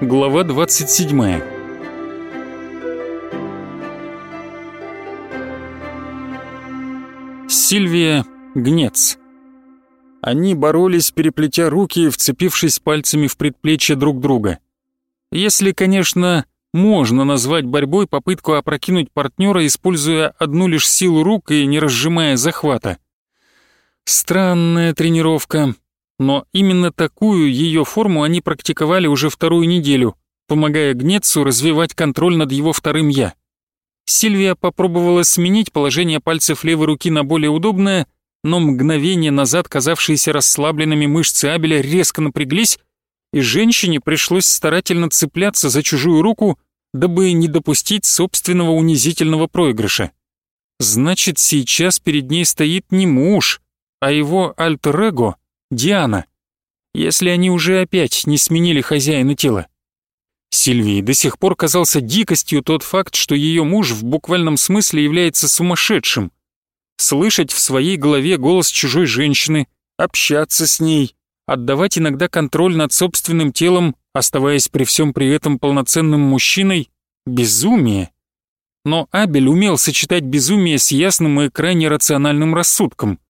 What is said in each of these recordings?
Глава 27 Сильвия Гнец Они боролись, переплетя руки и вцепившись пальцами в предплечье друг друга. Если, конечно, можно назвать борьбой попытку опрокинуть партнера, используя одну лишь силу рук и не разжимая захвата. Странная тренировка, но именно такую ее форму они практиковали уже вторую неделю, помогая Гнецу развивать контроль над его вторым «я». Сильвия попробовала сменить положение пальцев левой руки на более удобное, но мгновение назад казавшиеся расслабленными мышцы Абеля резко напряглись, и женщине пришлось старательно цепляться за чужую руку, дабы не допустить собственного унизительного проигрыша. Значит, сейчас перед ней стоит не муж, а его альтер-эго Диана, если они уже опять не сменили хозяина тела. Сильвии до сих пор казался дикостью тот факт, что ее муж в буквальном смысле является сумасшедшим. Слышать в своей голове голос чужой женщины, общаться с ней, отдавать иногда контроль над собственным телом, оставаясь при всем при этом полноценным мужчиной — безумие. Но Абель умел сочетать безумие с ясным и крайне рациональным рассудком.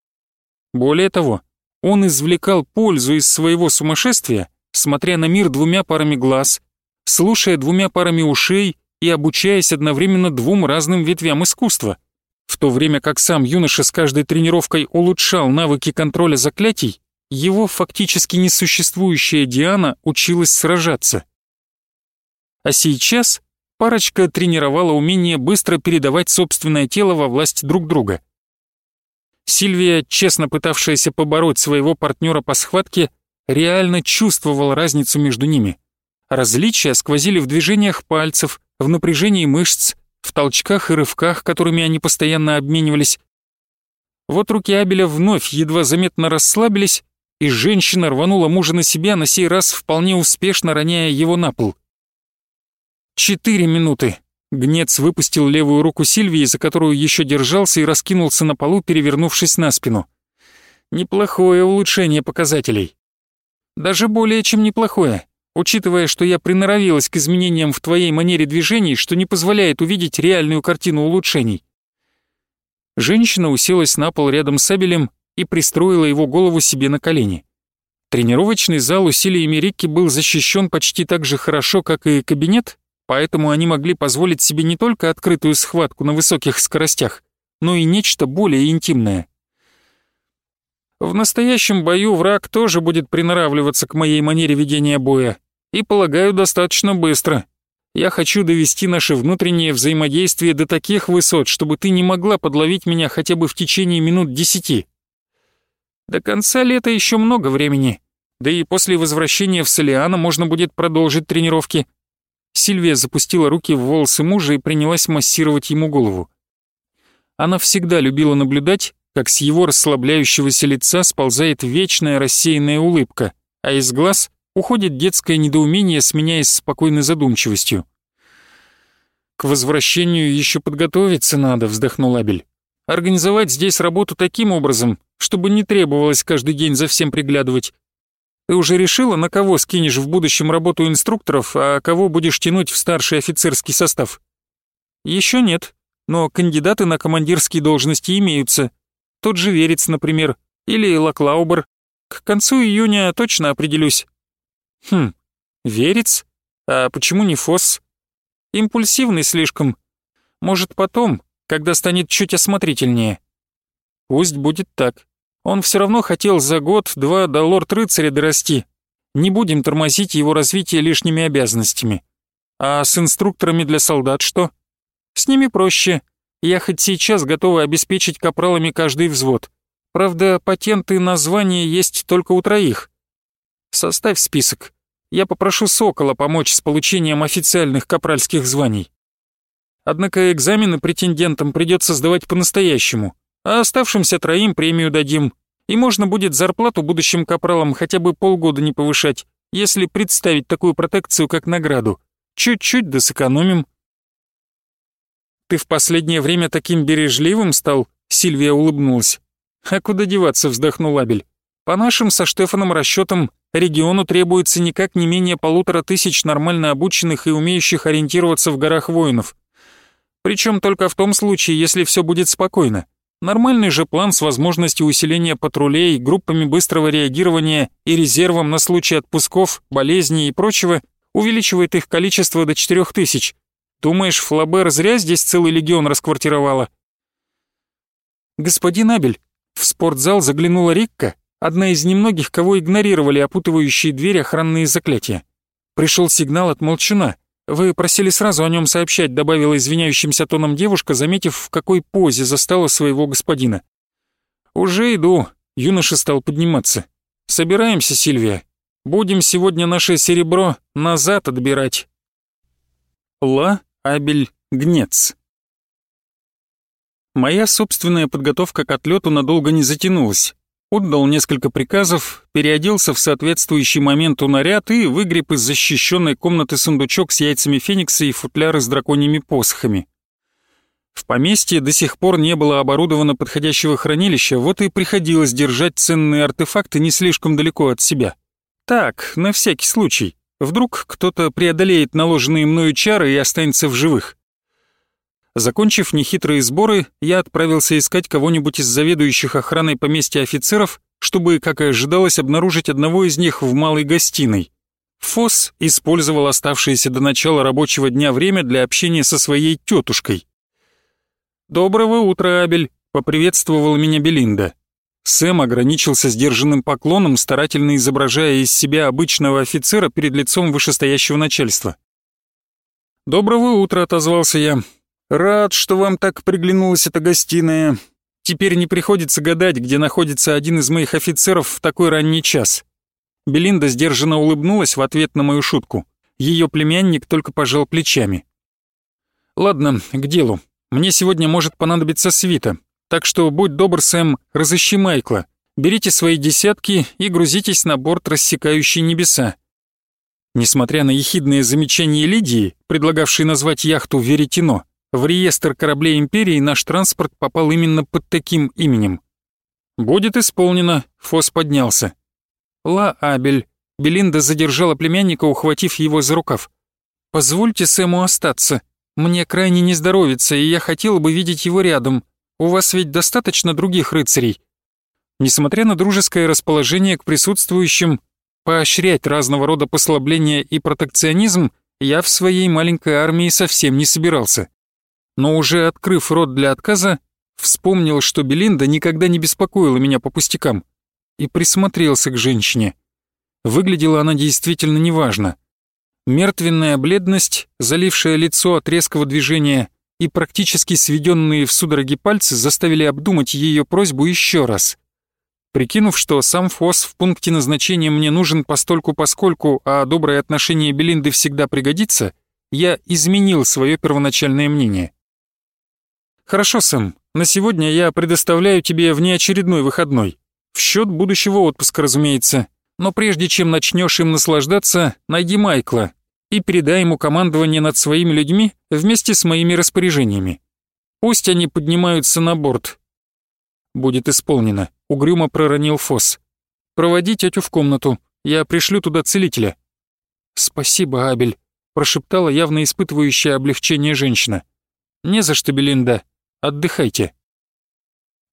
Более того, он извлекал пользу из своего сумасшествия, смотря на мир двумя парами глаз, слушая двумя парами ушей и обучаясь одновременно двум разным ветвям искусства, в то время как сам юноша с каждой тренировкой улучшал навыки контроля заклятий, его фактически несуществующая Диана училась сражаться. А сейчас парочка тренировала умение быстро передавать собственное тело во власть друг друга. Сильвия, честно пытавшаяся побороть своего партнера по схватке, реально чувствовала разницу между ними. Различия сквозили в движениях пальцев, в напряжении мышц, в толчках и рывках, которыми они постоянно обменивались. Вот руки Абеля вновь едва заметно расслабились, и женщина рванула мужа на себя, на сей раз вполне успешно роняя его на пол. Четыре минуты. Гнец выпустил левую руку Сильвии, за которую еще держался, и раскинулся на полу, перевернувшись на спину. Неплохое улучшение показателей. Даже более чем неплохое, учитывая, что я приноровилась к изменениям в твоей манере движений, что не позволяет увидеть реальную картину улучшений. Женщина уселась на пол рядом с Абелем и пристроила его голову себе на колени. Тренировочный зал усилиями Рикки был защищен почти так же хорошо, как и кабинет, поэтому они могли позволить себе не только открытую схватку на высоких скоростях, но и нечто более интимное. В настоящем бою враг тоже будет приноравливаться к моей манере ведения боя, и, полагаю, достаточно быстро. Я хочу довести наше внутреннее взаимодействие до таких высот, чтобы ты не могла подловить меня хотя бы в течение минут десяти. До конца лета еще много времени, да и после возвращения в Солиана можно будет продолжить тренировки. Сильвия запустила руки в волосы мужа и принялась массировать ему голову. Она всегда любила наблюдать, как с его расслабляющегося лица сползает вечная рассеянная улыбка, а из глаз уходит детское недоумение, сменяясь спокойной задумчивостью. «К возвращению еще подготовиться надо», — вздохнул Абель. «Организовать здесь работу таким образом, чтобы не требовалось каждый день за всем приглядывать, ты уже решила, на кого скинешь в будущем работу инструкторов, а кого будешь тянуть в старший офицерский состав? Еще нет, но кандидаты на командирские должности имеются. Тот же Верец, например, или Лаклаубер. К концу июня точно определюсь. Хм, Верец? А почему не Фосс? Импульсивный слишком. Может, потом, когда станет чуть осмотрительнее. Пусть будет так. Он все равно хотел за год-два до лорд-рыцаря дорасти. Не будем тормозить его развитие лишними обязанностями. А с инструкторами для солдат что? С ними проще. Я хоть сейчас готова обеспечить капралами каждый взвод. Правда, патенты на звание есть только у троих. Составь список. Я попрошу Сокола помочь с получением официальных капральских званий. Однако экзамены претендентам придется сдавать по-настоящему а оставшимся троим премию дадим. И можно будет зарплату будущим капралам хотя бы полгода не повышать, если представить такую протекцию как награду. Чуть-чуть да сэкономим. «Ты в последнее время таким бережливым стал?» Сильвия улыбнулась. «А куда деваться?» — вздохнул Абель. По нашим со Штефаном расчетам, региону требуется никак не менее полутора тысяч нормально обученных и умеющих ориентироваться в горах воинов. Причем только в том случае, если все будет спокойно. Нормальный же план с возможностью усиления патрулей, группами быстрого реагирования и резервом на случай отпусков, болезней и прочего увеличивает их количество до 4000. Думаешь, Флабер зря здесь целый легион расквартировала? Господин Абель, в спортзал заглянула Рикка, одна из немногих, кого игнорировали опутывающие дверь охранные заклятия. Пришел сигнал от молчуна. Вы просили сразу о нем сообщать, добавила извиняющимся тоном девушка, заметив, в какой позе застала своего господина. Уже иду, юноша стал подниматься. Собираемся, Сильвия. Будем сегодня наше серебро назад отбирать. Ла Абель Гнец. Моя собственная подготовка к отлету надолго не затянулась. Отдал несколько приказов, переоделся в соответствующий моменту наряд и выгреб из защищенной комнаты сундучок с яйцами феникса и футляры с драконьими посохами. В поместье до сих пор не было оборудовано подходящего хранилища, вот и приходилось держать ценные артефакты не слишком далеко от себя. Так, на всякий случай. Вдруг кто-то преодолеет наложенные мною чары и останется в живых. Закончив нехитрые сборы, я отправился искать кого-нибудь из заведующих охраной поместья офицеров, чтобы, как и ожидалось, обнаружить одного из них в малой гостиной. Фосс использовал оставшееся до начала рабочего дня время для общения со своей тетушкой. «Доброго утра, Абель», — поприветствовала меня Белинда. Сэм ограничился сдержанным поклоном, старательно изображая из себя обычного офицера перед лицом вышестоящего начальства. «Доброго утра», — отозвался я. «Рад, что вам так приглянулась эта гостиная. Теперь не приходится гадать, где находится один из моих офицеров в такой ранний час». Белинда сдержанно улыбнулась в ответ на мою шутку. Ее племянник только пожал плечами. «Ладно, к делу. Мне сегодня может понадобиться свита. Так что будь добр, Сэм, разыщи Майкла. Берите свои десятки и грузитесь на борт, рассекающий небеса. Несмотря на ехидные замечания Лидии, предлагавшей назвать яхту «Веретено», в реестр кораблей Империи наш транспорт попал именно под таким именем. «Будет исполнено», — Фос поднялся. «Ла Абель», — Белинда задержала племянника, ухватив его за рукав. «Позвольте Сэму остаться. Мне крайне не здоровится, и я хотела бы видеть его рядом. У вас ведь достаточно других рыцарей. Несмотря на дружеское расположение к присутствующим, поощрять разного рода послабления и протекционизм я в своей маленькой армии совсем не собирался. Но уже открыв рот для отказа, вспомнил, что Белинда никогда не беспокоила меня по пустякам, и присмотрелся к женщине. Выглядела она действительно неважно. Мертвенная бледность, залившая лицо от резкого движения, и практически сведенные в судороги пальцы заставили обдумать ее просьбу еще раз. Прикинув, что сам ФОС в пункте назначения мне нужен постольку-поскольку, а доброе отношение Белинды всегда пригодится, я изменил свое первоначальное мнение. «Хорошо, Сэм, на сегодня я предоставляю тебе внеочередной выходной. В счет будущего отпуска, разумеется. Но прежде чем начнешь им наслаждаться, найди Майкла, и передай ему командование над своими людьми вместе с моими распоряжениями. Пусть они поднимаются на борт. Будет исполнено, угрюмо проронил Фос. Проводи тетю в комнату, я пришлю туда целителя. Спасибо, Абель, прошептала явно испытывающая облегчение женщина. Не за что, Белинда, отдыхайте.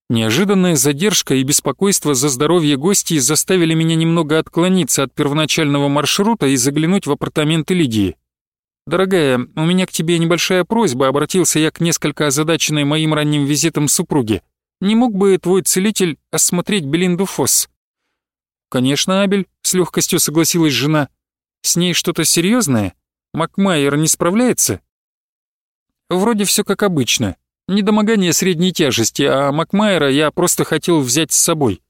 Неожиданная задержка и беспокойство за здоровье гостей заставили меня немного отклониться от первоначального маршрута и заглянуть в апартаменты Лидии. «Дорогая, у меня к тебе небольшая просьба», — обратился я к несколько озадаченной моим ранним визитом супруге. «Не мог бы твой целитель осмотреть Белинду Фосс?» «Конечно, Абель», — с легкостью согласилась жена. «С ней что-то серьезное? Макмайер не справляется?» «Вроде все как обычно. Недомогание средней тяжести, а Макмайера я просто хотел взять с собой.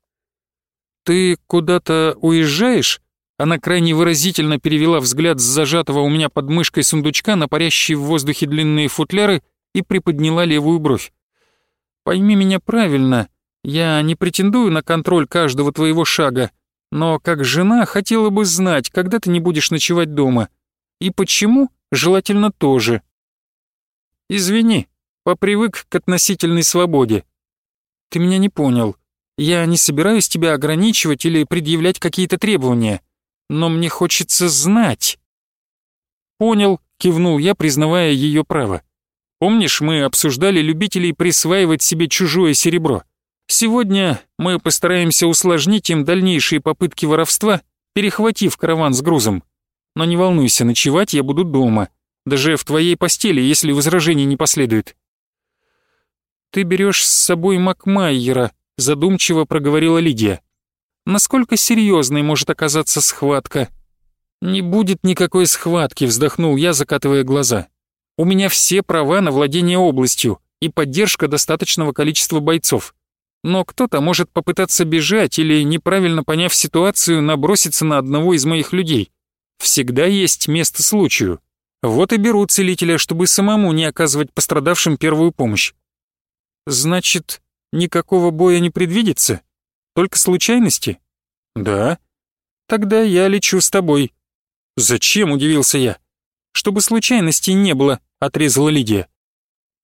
«Ты куда-то уезжаешь?» Она крайне выразительно перевела взгляд с зажатого у меня под мышкой сундучка на парящие в воздухе длинные футляры и приподняла левую бровь. «Пойми меня правильно, я не претендую на контроль каждого твоего шага, но как жена хотела бы знать, когда ты не будешь ночевать дома. И почему, желательно тоже». «Извини», попривык к относительной свободе. Ты меня не понял. Я не собираюсь тебя ограничивать или предъявлять какие-то требования, но мне хочется знать». «Понял», — кивнул я, признавая ее право. «Помнишь, мы обсуждали любителей присваивать себе чужое серебро? Сегодня мы постараемся усложнить им дальнейшие попытки воровства, перехватив караван с грузом. Но не волнуйся, ночевать я буду дома, даже в твоей постели, если возражений не последует». «Ты берешь с собой Макмайера», — задумчиво проговорила Лидия. «Насколько серьезной может оказаться схватка?» «Не будет никакой схватки», — вздохнул я, закатывая глаза. «У меня все права на владение областью и поддержка достаточного количества бойцов. Но кто-то может попытаться бежать или, неправильно поняв ситуацию, наброситься на одного из моих людей. Всегда есть место случаю. Вот и беру целителя, чтобы самому не оказывать пострадавшим первую помощь. Значит, никакого боя не предвидится? Только случайности? Да. Тогда я лечу с тобой. Зачем, удивился я. Чтобы случайностей не было, отрезала Лидия.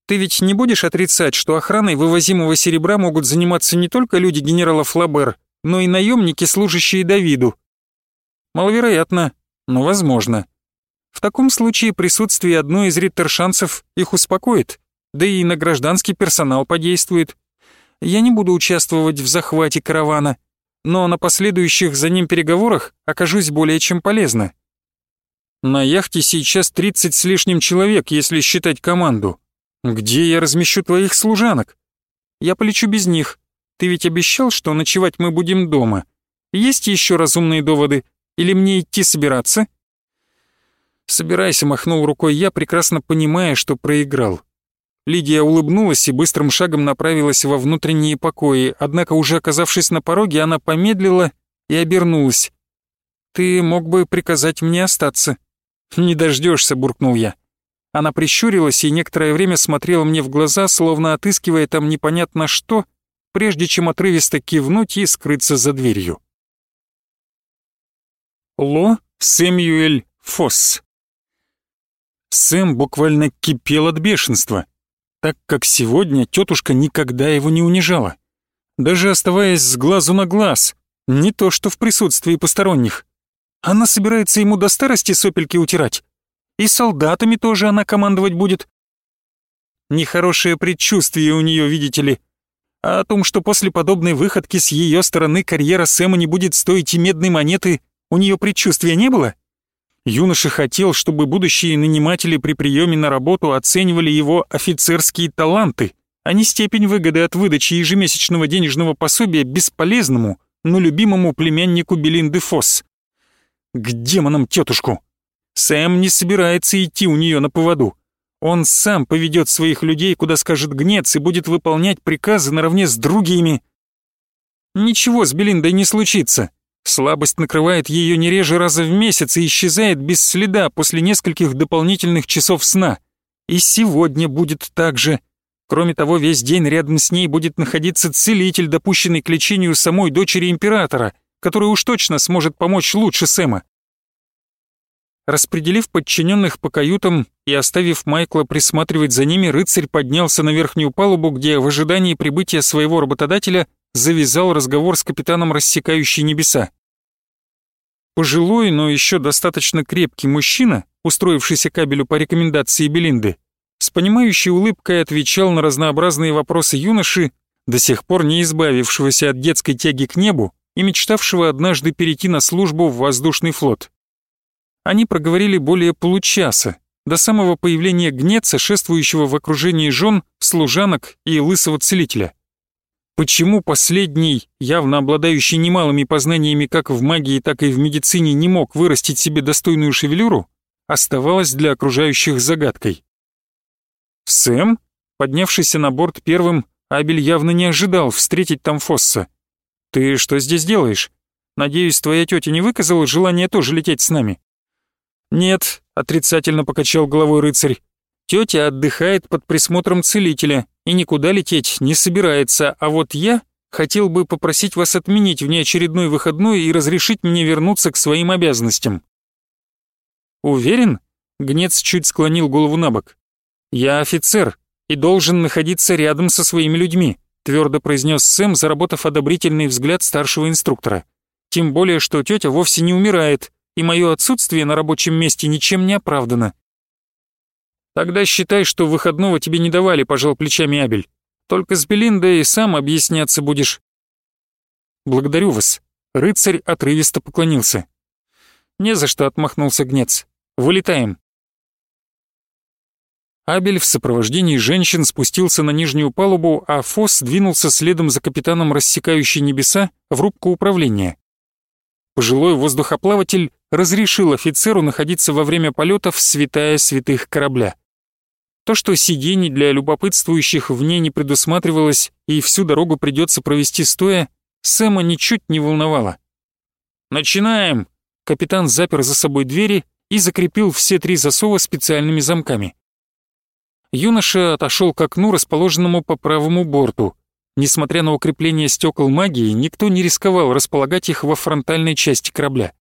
Ты ведь не будешь отрицать, что охраной вывозимого серебра могут заниматься не только люди генерала Флабер, но и наемники, служащие Давиду? Маловероятно, но возможно. В таком случае присутствие одной из риттершансов их успокоит, да и на гражданский персонал подействует. Я не буду участвовать в захвате каравана, но на последующих за ним переговорах окажусь более чем полезно. На яхте сейчас 30 с лишним человек, если считать команду. Где я размещу твоих служанок? Я полечу без них. Ты ведь обещал, что ночевать мы будем дома. Есть еще разумные доводы? Или мне идти собираться?» «Собирайся», — махнул рукой я, прекрасно понимая, что проиграл. Лидия улыбнулась и быстрым шагом направилась во внутренние покои, однако уже оказавшись на пороге, она помедлила и обернулась. «Ты мог бы приказать мне остаться». «Не дождешься», — буркнул я. Она прищурилась и некоторое время смотрела мне в глаза, словно отыскивая там непонятно что, прежде чем отрывисто кивнуть и скрыться за дверью. Ло Сэмюэль Фосс Сэм буквально кипел от бешенства так как сегодня тетушка никогда его не унижала. Даже оставаясь с глазу на глаз, не то что в присутствии посторонних. Она собирается ему до старости сопельки утирать. И солдатами тоже она командовать будет. Нехорошее предчувствие у нее, видите ли. А о том, что после подобной выходки с ее стороны карьера Сэма не будет стоить и медной монеты, у нее предчувствия не было? Юноша хотел, чтобы будущие наниматели при приеме на работу оценивали его офицерские таланты, а не степень выгоды от выдачи ежемесячного денежного пособия бесполезному, но любимому племяннику Белинды Фосс. К демонам тетушку! Сэм не собирается идти у нее на поводу. Он сам поведет своих людей, куда скажет гнец, и будет выполнять приказы наравне с другими. Ничего с Белиндой не случится. Слабость накрывает ее не реже раза в месяц и исчезает без следа после нескольких дополнительных часов сна. И сегодня будет так же. Кроме того, весь день рядом с ней будет находиться целитель, допущенный к лечению самой дочери императора, который уж точно сможет помочь лучше Сэма. Распределив подчиненных по каютам и оставив Майкла присматривать за ними, рыцарь поднялся на верхнюю палубу, где в ожидании прибытия своего работодателя завязал разговор с капитаном рассекающей небеса. Пожилой, но еще достаточно крепкий мужчина, устроившийся кабелю по рекомендации Белинды, с понимающей улыбкой отвечал на разнообразные вопросы юноши, до сих пор не избавившегося от детской тяги к небу и мечтавшего однажды перейти на службу в воздушный флот. Они проговорили более получаса, до самого появления гнеца, шествующего в окружении жен, служанок и лысого целителя. Почему последний, явно обладающий немалыми познаниями как в магии, так и в медицине, не мог вырастить себе достойную шевелюру, оставалось для окружающих загадкой. Сэм, поднявшийся на борт первым, Абель явно не ожидал встретить там Фосса. «Ты что здесь делаешь? Надеюсь, твоя тетя не выказала желание тоже лететь с нами?» «Нет», — отрицательно покачал головой рыцарь. «Тетя отдыхает под присмотром целителя, и никуда лететь не собирается, а вот я хотел бы попросить вас отменить внеочередной выходной и разрешить мне вернуться к своим обязанностям». «Уверен?» — Гнец чуть склонил голову на бок. «Я офицер и должен находиться рядом со своими людьми. твердо произнес Сэм, заработав одобрительный взгляд старшего инструктора. Тем более, что тетя вовсе не умирает, и мое отсутствие на рабочем месте ничем не оправдано. Тогда считай, что выходного тебе не давали, пожал плечами Абель. Только с Белиндой сам объясняться будешь. Благодарю вас. Рыцарь отрывисто поклонился. Не за что отмахнулся Гнец. Вылетаем. Абель в сопровождении женщин спустился на нижнюю палубу, а Фос двинулся следом за капитаном рассекающей небеса в рубку управления. Пожилой воздухоплаватель разрешил офицеру находиться во время полетов святая святых корабля. То, что сидений для любопытствующих в ней не предусматривалось и всю дорогу придется провести стоя, Сэма ничуть не волновало. «Начинаем!» Капитан запер за собой двери и закрепил все три засова специальными замками. Юноша отошел к окну, расположенному по правому борту. Несмотря на укрепление стекол магии, никто не рисковал располагать их во фронтальной части корабля.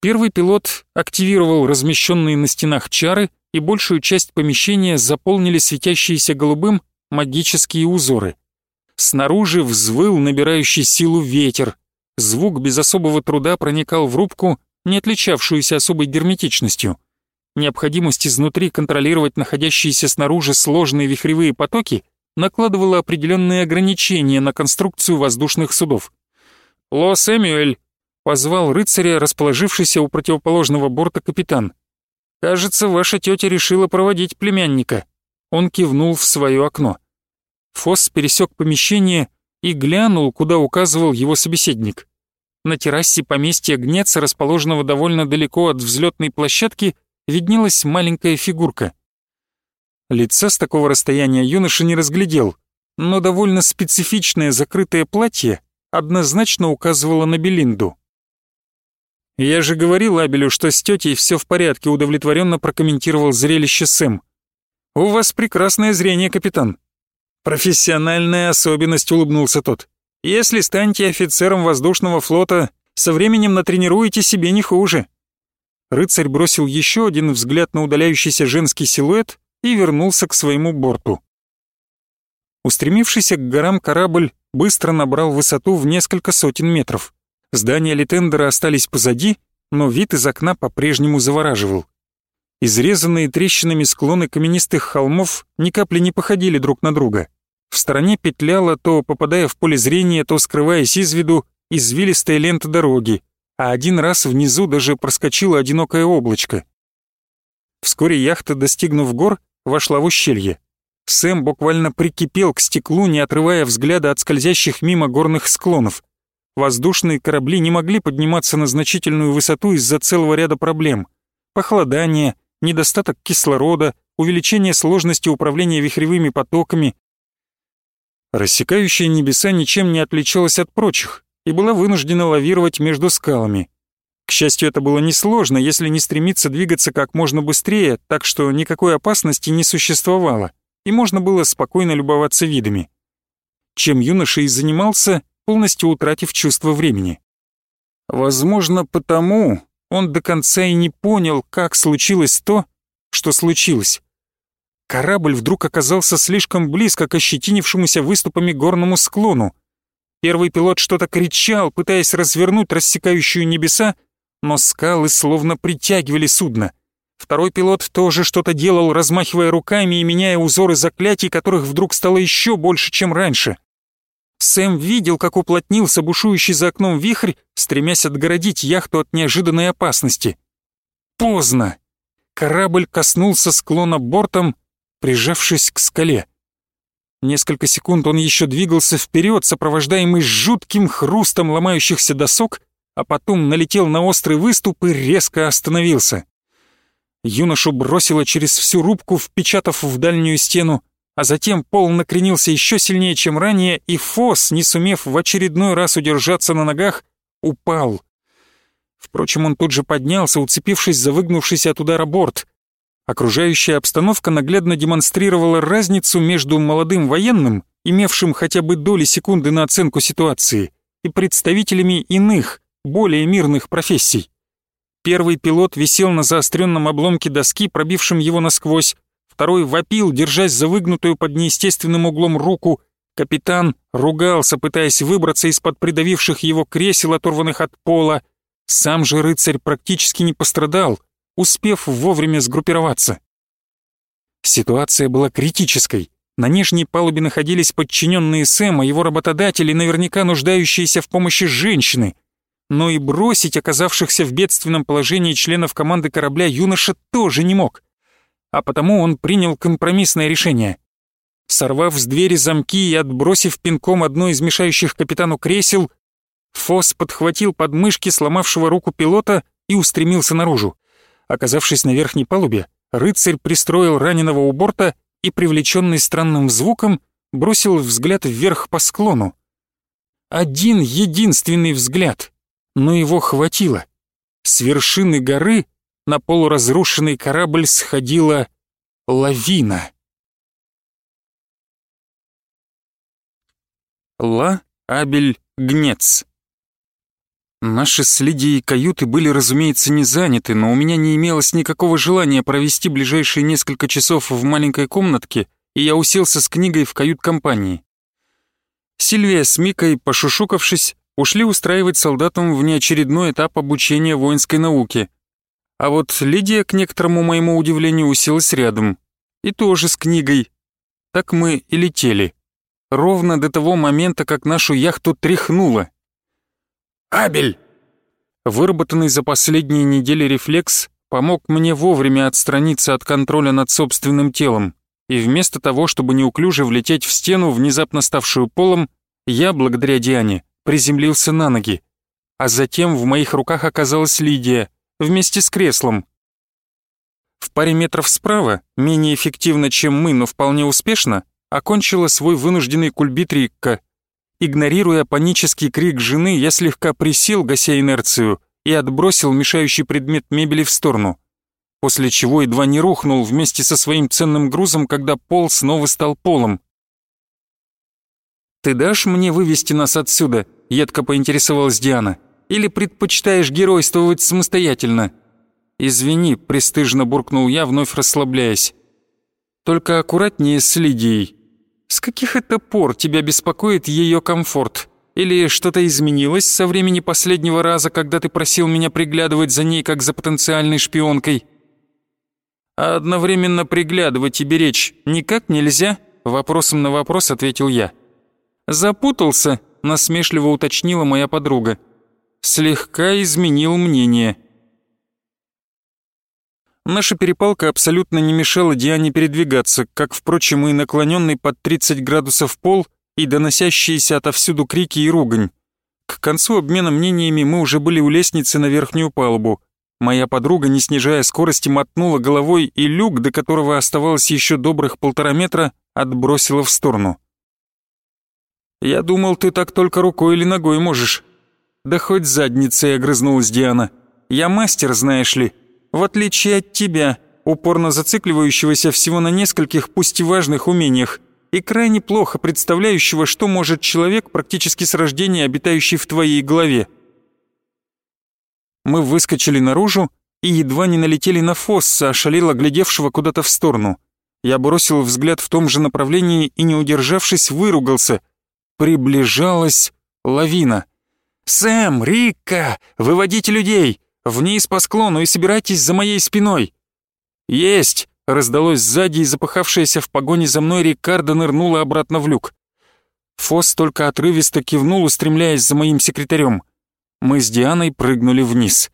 Первый пилот активировал размещенные на стенах чары, и большую часть помещения заполнили светящиеся голубым магические узоры. Снаружи взвыл набирающий силу ветер. Звук без особого труда проникал в рубку, не отличавшуюся особой герметичностью. Необходимость изнутри контролировать находящиеся снаружи сложные вихревые потоки накладывала определенные ограничения на конструкцию воздушных судов. «Ло Сэмюэль!» — позвал рыцаря, расположившийся у противоположного борта капитан. «Кажется, ваша тетя решила проводить племянника». Он кивнул в свое окно. Фосс пересек помещение и глянул, куда указывал его собеседник. На террасе поместья Гнеца, расположенного довольно далеко от взлетной площадки, виднелась маленькая фигурка. Лица с такого расстояния юноша не разглядел, но довольно специфичное закрытое платье однозначно указывало на Белинду. «Я же говорил Абелю, что с тетей все в порядке», удовлетворенно прокомментировал зрелище Сэм. «У вас прекрасное зрение, капитан». «Профессиональная особенность», — улыбнулся тот. «Если станете офицером воздушного флота, со временем натренируете себе не хуже». Рыцарь бросил еще один взгляд на удаляющийся женский силуэт и вернулся к своему борту. Устремившийся к горам корабль быстро набрал высоту в несколько сотен метров. Здания Литендера остались позади, но вид из окна по-прежнему завораживал. Изрезанные трещинами склоны каменистых холмов ни капли не походили друг на друга. В стороне петляла, то попадая в поле зрения, то скрываясь из виду, извилистая лента дороги, а один раз внизу даже проскочило одинокое облачко. Вскоре яхта, достигнув гор, вошла в ущелье. Сэм буквально прикипел к стеклу, не отрывая взгляда от скользящих мимо горных склонов. Воздушные корабли не могли подниматься на значительную высоту из-за целого ряда проблем. Похолодание, недостаток кислорода, увеличение сложности управления вихревыми потоками. Рассекающая небеса ничем не отличалась от прочих и была вынуждена лавировать между скалами. К счастью, это было несложно, если не стремиться двигаться как можно быстрее, так что никакой опасности не существовало, и можно было спокойно любоваться видами. Чем юноша и занимался, полностью утратив чувство времени. Возможно, потому он до конца и не понял, как случилось то, что случилось. Корабль вдруг оказался слишком близко к ощетинившемуся выступами горному склону, Первый пилот что-то кричал, пытаясь развернуть рассекающую небеса, но скалы словно притягивали судно. Второй пилот тоже что-то делал, размахивая руками и меняя узоры заклятий, которых вдруг стало еще больше, чем раньше. Сэм видел, как уплотнился бушующий за окном вихрь, стремясь отгородить яхту от неожиданной опасности. Поздно. Корабль коснулся склона бортом, прижавшись к скале. Несколько секунд он еще двигался вперед, сопровождаемый жутким хрустом ломающихся досок, а потом налетел на острый выступ и резко остановился. Юношу бросило через всю рубку, впечатав в дальнюю стену, а затем пол накренился еще сильнее, чем ранее, и Фос, не сумев в очередной раз удержаться на ногах, упал. Впрочем, он тут же поднялся, уцепившись за выгнувшийся от удара борт. Окружающая обстановка наглядно демонстрировала разницу между молодым военным, имевшим хотя бы доли секунды на оценку ситуации, и представителями иных, более мирных профессий. Первый пилот висел на заостренном обломке доски, пробившем его насквозь, второй вопил, держась за выгнутую под неестественным углом руку, Капитан ругался, пытаясь выбраться из-под придавивших его кресел, оторванных от пола. Сам же рыцарь практически не пострадал, успев вовремя сгруппироваться. Ситуация была критической. На нижней палубе находились подчиненные Сэма, его работодатели, наверняка нуждающиеся в помощи женщины. Но и бросить оказавшихся в бедственном положении членов команды корабля юноша тоже не мог. А потому он принял компромиссное решение. Сорвав с двери замки и отбросив пинком одно из мешающих капитану кресел, Фос подхватил подмышки сломавшего руку пилота и устремился наружу. Оказавшись на верхней палубе, рыцарь пристроил раненого у борта и, привлеченный странным звуком, бросил взгляд вверх по склону. Один единственный взгляд, но его хватило. С вершины горы на полуразрушенный корабль сходила лавина. Ла Абель Гнец Наши с Лидией каюты были, разумеется, не заняты, но у меня не имелось никакого желания провести ближайшие несколько часов в маленькой комнатке, и я уселся с книгой в кают-компании. Сильвия с Микой, пошушукавшись, ушли устраивать солдатам внеочередной этап обучения воинской науке. А вот Лидия, к некоторому моему удивлению, уселась рядом. И тоже с книгой. Так мы и летели. Ровно до того момента, как нашу яхту тряхнуло. Абель!» Выработанный за последние недели рефлекс помог мне вовремя отстраниться от контроля над собственным телом, и вместо того, чтобы неуклюже влететь в стену, внезапно ставшую полом, я, благодаря Диане, приземлился на ноги. А затем в моих руках оказалась Лидия, вместе с креслом. В паре метров справа, менее эффективно, чем мы, но вполне успешно, окончила свой вынужденный кульбит Рикка, Игнорируя панический крик жены, я слегка присел, гася инерцию, и отбросил мешающий предмет мебели в сторону, после чего едва не рухнул вместе со своим ценным грузом, когда пол снова стал полом. «Ты дашь мне вывести нас отсюда?» — едко поинтересовалась Диана. «Или предпочитаешь геройствовать самостоятельно?» «Извини», — престыжно буркнул я, вновь расслабляясь. «Только аккуратнее с Лидией. С каких это пор тебя беспокоит ее комфорт? Или что-то изменилось со времени последнего раза, когда ты просил меня приглядывать за ней, как за потенциальной шпионкой? А одновременно приглядывать и беречь никак нельзя? Вопросом на вопрос ответил я. Запутался, насмешливо уточнила моя подруга. Слегка изменил мнение. Наша перепалка абсолютно не мешала Диане передвигаться, как, впрочем, и наклоненный под 30 градусов пол и доносящиеся отовсюду крики и ругань. К концу обмена мнениями мы уже были у лестницы на верхнюю палубу. Моя подруга, не снижая скорости, мотнула головой, и люк, до которого оставалось еще добрых полтора метра, отбросила в сторону. «Я думал, ты так только рукой или ногой можешь». «Да хоть задницей», — огрызнулась Диана. «Я мастер, знаешь ли» в отличие от тебя, упорно зацикливающегося всего на нескольких, пусть и важных умениях, и крайне плохо представляющего, что может человек, практически с рождения обитающий в твоей голове. Мы выскочили наружу и едва не налетели на Фосса, ошалело глядевшего куда-то в сторону. Я бросил взгляд в том же направлении и, не удержавшись, выругался. Приближалась лавина. «Сэм! Рикка! Выводите людей! Вниз по склону и собирайтесь за моей спиной!» «Есть!» — раздалось сзади, и запыхавшаяся в погоне за мной Рикардо нырнула обратно в люк. Фос только отрывисто кивнул, устремляясь за моим секретарем. Мы с Дианой прыгнули вниз.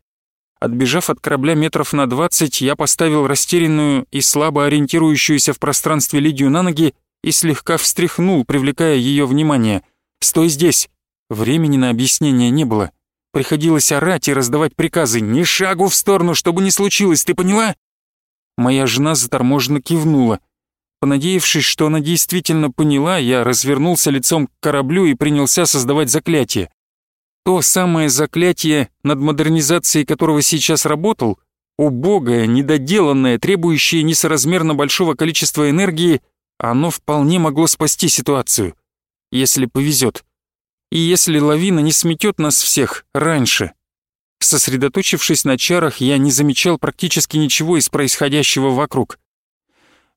Отбежав от корабля метров на двадцать, я поставил растерянную и слабо ориентирующуюся в пространстве Лидию на ноги и слегка встряхнул, привлекая ее внимание. «Стой здесь!» Времени на объяснение не было. Приходилось орать и раздавать приказы. «Ни шагу в сторону, чтобы не случилось, ты поняла?» Моя жена заторможенно кивнула. Понадеявшись, что она действительно поняла, я развернулся лицом к кораблю и принялся создавать заклятие. То самое заклятие, над модернизацией которого сейчас работал, убогое, недоделанное, требующее несоразмерно большого количества энергии, оно вполне могло спасти ситуацию. Если повезет и если лавина не сметет нас всех раньше. Сосредоточившись на чарах, я не замечал практически ничего из происходящего вокруг.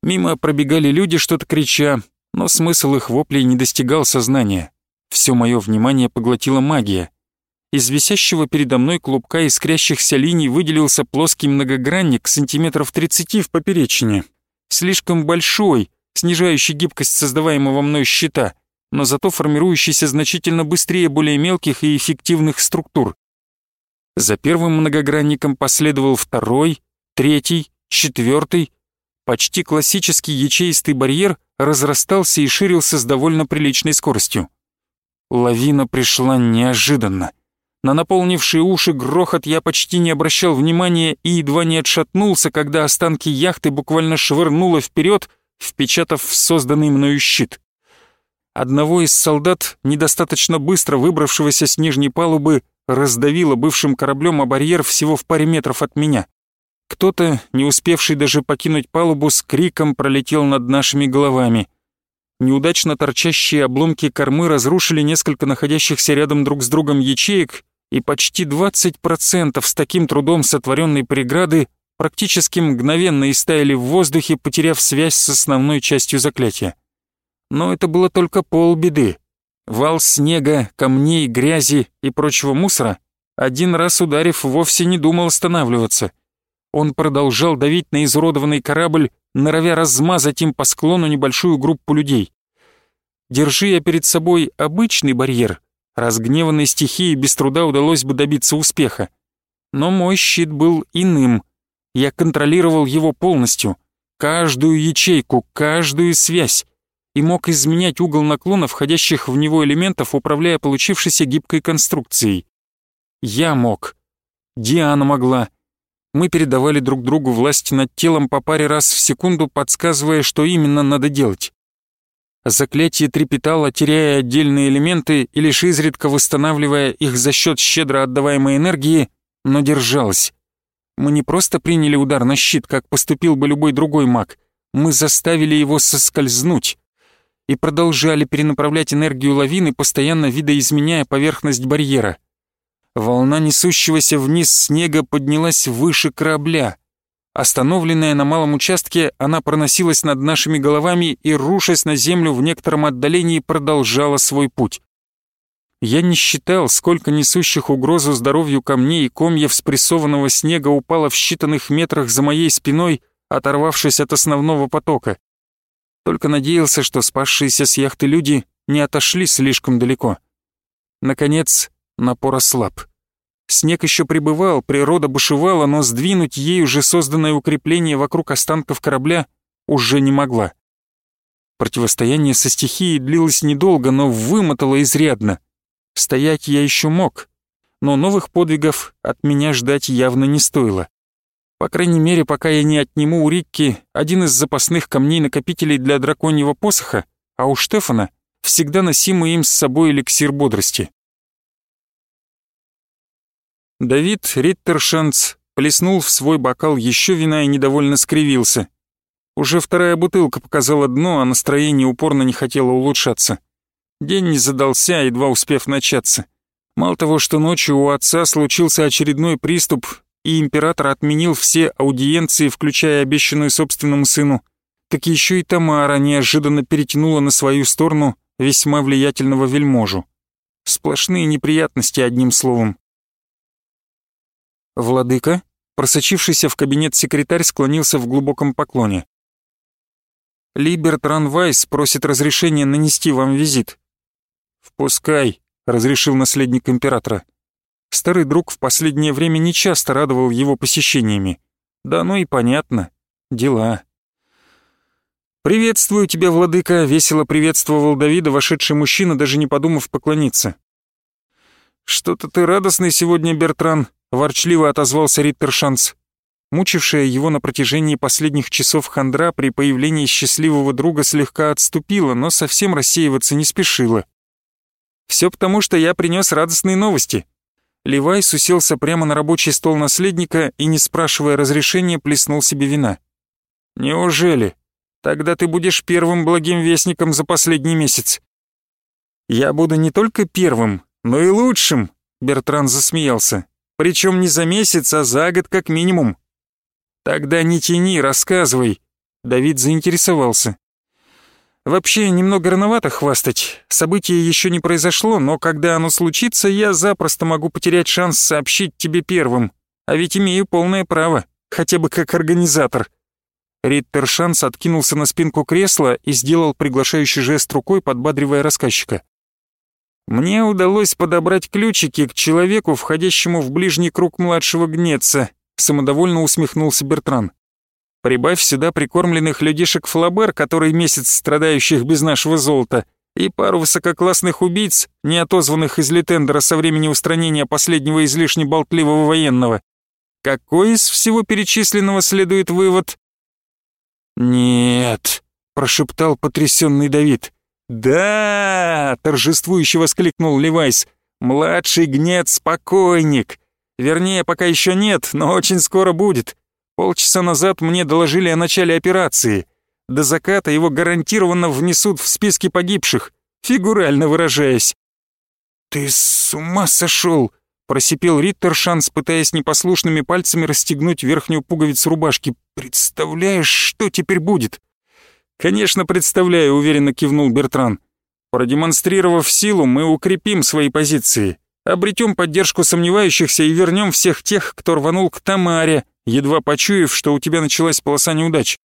Мимо пробегали люди, что-то крича, Но смысл их воплей не достигал сознания. Все мое внимание поглотила магия. Из висящего передо мной клубка искрящихся линий выделился плоский многогранник сантиметров 30 в поперечине. Слишком большой, снижающий гибкость создаваемого мной щита, но зато формирующийся значительно быстрее более мелких и эффективных структур. За первым многогранником последовал второй, третий, четвертый. Почти классический ячеистый барьер разрастался и ширился с довольно приличной скоростью. Лавина пришла неожиданно. На наполнившие уши грохот я почти не обращал внимания и едва не отшатнулся, когда останки яхты буквально швырнуло вперед, впечатав в созданный мною щит. Одного из солдат, недостаточно быстро выбравшегося с нижней палубы, раздавило бывшим кораблем о барьер всего в паре метров от меня. Кто-то, не успевший даже покинуть палубу, с криком пролетел над нашими головами. Неудачно торчащие обломки кормы разрушили несколько находящихся рядом друг с другом ячеек, и почти 20% с таким трудом сотворенной преграды практически мгновенно истаяли в воздухе, потеряв связь с основной частью заклятия. Но это было только полбеды. Вал снега, камней, грязи и прочего мусора, один раз ударив, вовсе не думал останавливаться. Он продолжал давить на изуродованный корабль, норовя размазать им по склону небольшую группу людей. Держи я перед собой обычный барьер, Разгневанной стихии без труда удалось бы добиться успеха. Но мой щит был иным. Я контролировал его полностью, каждую ячейку, каждую связь, и мог изменять угол наклона входящих в него элементов, управляя получившейся гибкой конструкцией. Я мог. Диана могла. Мы передавали друг другу власть над телом по паре раз в секунду, подсказывая, что именно надо делать. Заклятие трепетало, теряя отдельные элементы и лишь изредка восстанавливая их за счет щедро отдаваемой энергии, но держалось. Мы не просто приняли удар на щит, как поступил бы любой другой маг, мы заставили его соскользнуть и продолжали перенаправлять энергию лавины, постоянно видоизменяя поверхность барьера. Волна несущегося вниз снега поднялась выше корабля — Остановленная на малом участке, она проносилась над нашими головами и, рушась на землю в некотором отдалении, продолжала свой путь. Я не считал, сколько несущих угрозу здоровью камней и комьев спрессованного снега упало в считанных метрах за моей спиной, оторвавшись от основного потока. Только надеялся, что спасшиеся с яхты люди не отошли слишком далеко. Наконец, напор ослаб. Снег еще пребывал, природа бушевала, но сдвинуть ей уже созданное укрепление вокруг останков корабля уже не могла. Противостояние со стихией длилось недолго, но вымотало изрядно. Стоять я еще мог, но новых подвигов от меня ждать явно не стоило. По крайней мере, пока я не отниму у Рикки один из запасных камней-накопителей для драконьего посоха, а у Штефана всегда носимый им с собой эликсир бодрости. Давид Риттершанц плеснул в свой бокал еще вина и недовольно скривился. Уже вторая бутылка показала дно, а настроение упорно не хотело улучшаться. День не задался, едва успев начаться. Мало того, что ночью у отца случился очередной приступ, и император отменил все аудиенции, включая обещанную собственному сыну, так еще и Тамара неожиданно перетянула на свою сторону весьма влиятельного вельможу. Сплошные неприятности, одним словом. «Владыка?» Просочившийся в кабинет секретарь склонился в глубоком поклоне. «Либерт Ранвайс просит разрешения нанести вам визит». «Впускай», — разрешил наследник императора. Старый друг в последнее время нечасто радовал его посещениями. Да ну и понятно. Дела. «Приветствую тебя, владыка», — весело приветствовал Давида, вошедший мужчина, даже не подумав поклониться. «Что-то ты радостный сегодня, Бертран», ворчливо отозвался Риттершанс. Мучившая его на протяжении последних часов хандра при появлении счастливого друга слегка отступила, но совсем рассеиваться не спешила. «Все потому, что я принес радостные новости». Левайс уселся прямо на рабочий стол наследника и, не спрашивая разрешения, плеснул себе вина. «Неужели? Тогда ты будешь первым благим вестником за последний месяц». «Я буду не только первым, но и лучшим», — Бертран засмеялся. Причем не за месяц, а за год как минимум. Тогда не тяни, рассказывай. Давид заинтересовался. Вообще, немного рановато хвастать. Событие еще не произошло, но когда оно случится, я запросто могу потерять шанс сообщить тебе первым. А ведь имею полное право, хотя бы как организатор». Риттер Шанс откинулся на спинку кресла и сделал приглашающий жест рукой, подбадривая рассказчика. «Мне удалось подобрать ключики к человеку, входящему в ближний круг младшего гнеца», самодовольно усмехнулся Бертран. «Прибавь сюда прикормленных людишек Флабер, который месяц страдающих без нашего золота, и пару высококлассных убийц, не отозванных из Литендера со времени устранения последнего излишне болтливого военного. Какой из всего перечисленного следует вывод?» «Нет», — прошептал потрясенный Давид. «Да!» — торжествующе воскликнул Левайс. «Младший гнец-покойник! Вернее, пока еще нет, но очень скоро будет. Полчаса назад мне доложили о начале операции. До заката его гарантированно внесут в списки погибших, фигурально выражаясь». «Ты с ума сошел!» — просипел Риттершанс, пытаясь непослушными пальцами расстегнуть верхнюю пуговицу рубашки. «Представляешь, что теперь будет?» «Конечно, представляю», — уверенно кивнул Бертран. «Продемонстрировав силу, мы укрепим свои позиции, обретем поддержку сомневающихся и вернем всех тех, кто рванул к Тамаре, едва почуяв, что у тебя началась полоса неудач».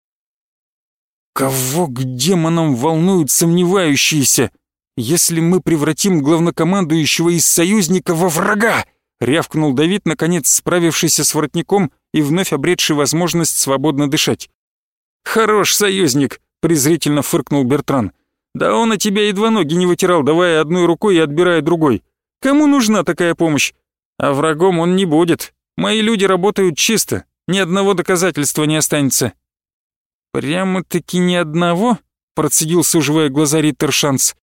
«Кого к демонам волнуют сомневающиеся? Если мы превратим главнокомандующего из союзника во врага!» — рявкнул Давид, наконец справившийся с воротником и вновь обретший возможность свободно дышать. «Хорош союзник!» презрительно фыркнул Бертран. «Да он о тебя едва ноги не вытирал, давая одной рукой и отбирая другой. Кому нужна такая помощь? А врагом он не будет. Мои люди работают чисто, ни одного доказательства не останется». «Прямо-таки ни одного?» — процедил, суживая глаза Риттершанс.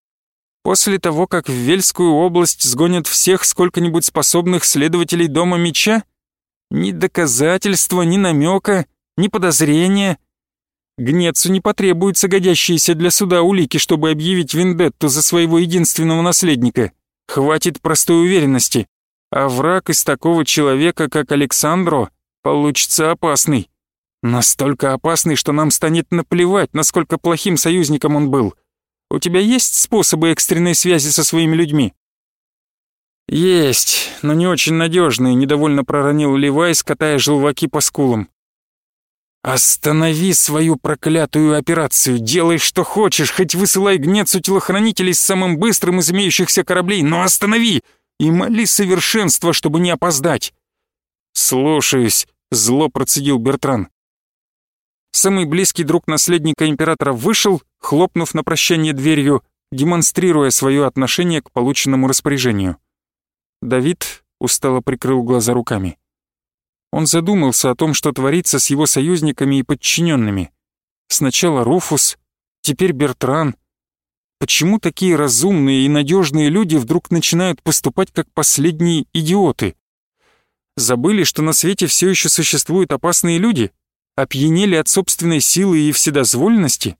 «После того, как в Вельскую область сгонят всех сколько-нибудь способных следователей Дома Меча? Ни доказательства, ни намека, ни подозрения». Гнецу не потребуются годящиеся для суда улики, чтобы объявить вендетту за своего единственного наследника. Хватит простой уверенности. А враг из такого человека, как Александро, получится опасный. Настолько опасный, что нам станет наплевать, насколько плохим союзником он был. У тебя есть способы экстренной связи со своими людьми? Есть, но не очень надежные, недовольно проронил Левай, скатая желваки по скулам. «Останови свою проклятую операцию, делай что хочешь, хоть высылай гнецу телохранителей с самым быстрым из имеющихся кораблей, но останови и моли совершенства, чтобы не опоздать». «Слушаюсь», — зло процедил Бертран. Самый близкий друг наследника императора вышел, хлопнув на прощание дверью, демонстрируя свое отношение к полученному распоряжению. Давид устало прикрыл глаза руками. Он задумался о том, что творится с его союзниками и подчиненными. Сначала Руфус, теперь Бертран. Почему такие разумные и надежные люди вдруг начинают поступать как последние идиоты? Забыли, что на свете все еще существуют опасные люди? Опьянели от собственной силы и вседозволенности?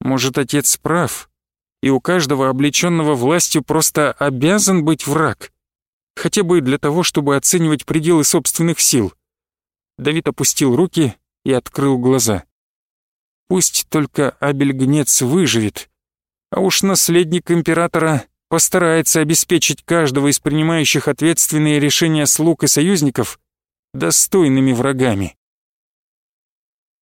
Может, отец прав, и у каждого облеченного властью просто обязан быть враг? хотя бы для того, чтобы оценивать пределы собственных сил. Давид опустил руки и открыл глаза. Пусть только Абель Гнец выживет, а уж наследник императора постарается обеспечить каждого из принимающих ответственные решения слуг и союзников достойными врагами.